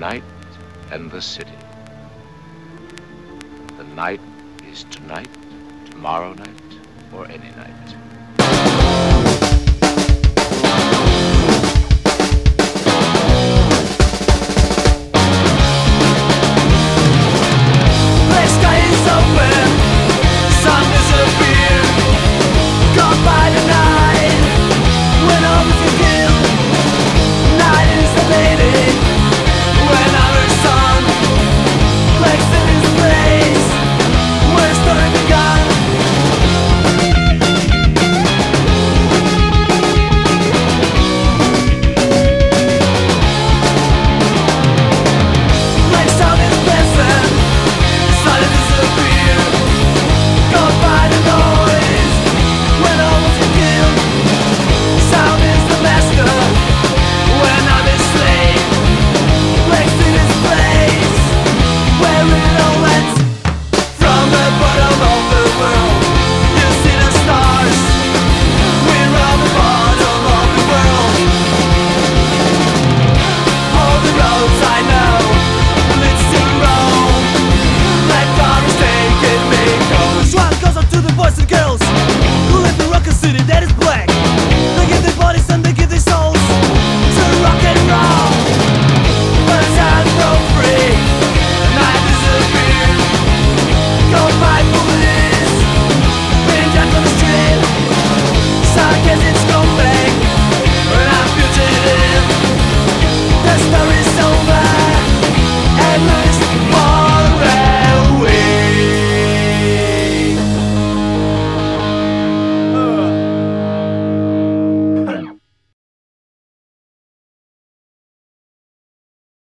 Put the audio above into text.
night and the city. The night is tonight, tomorrow night, or any night.